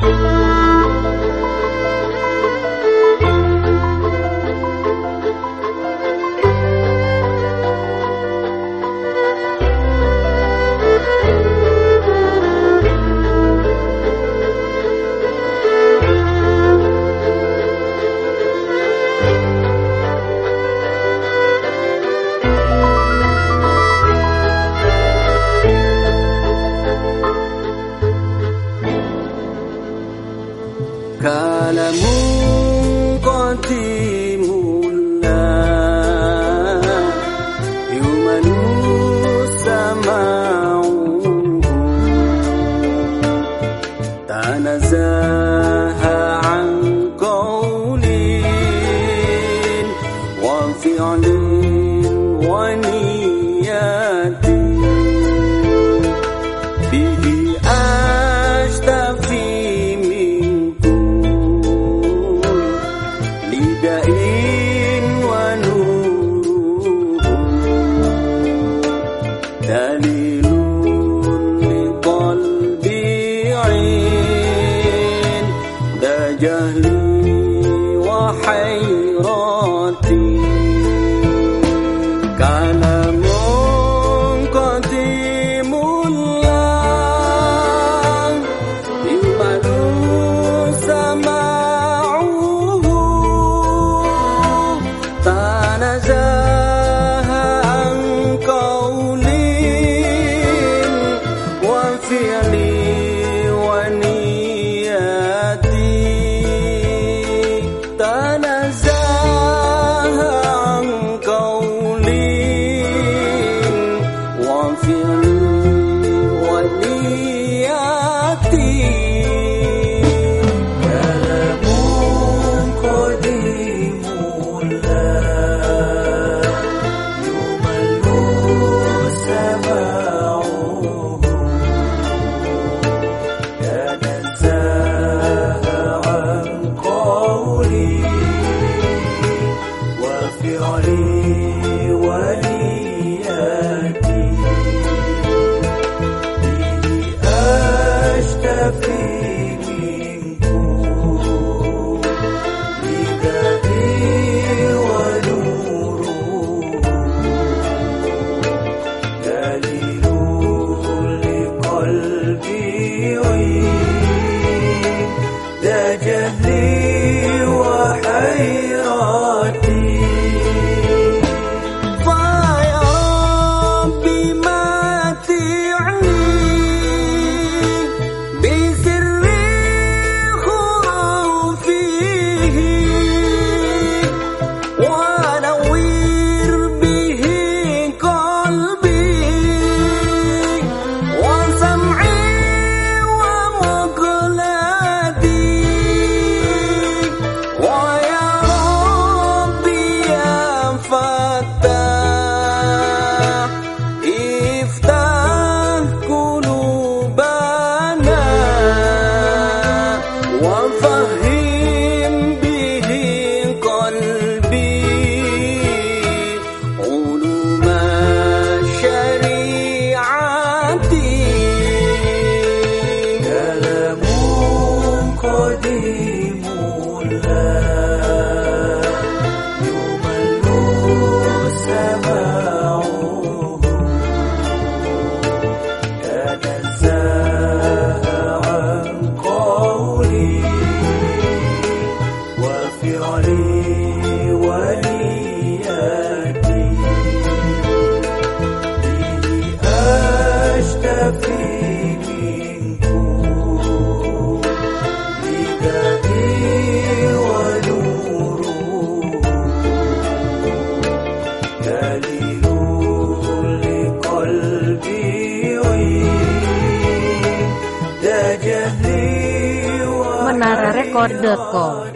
Oh. عالم قديم لا يمن سماعه تنزاهى عن قول وفعل ونيل جهلي وحيرتي كان قديم لا يمن سماعه. تنزه عن قول وفعل 的。里。recorderku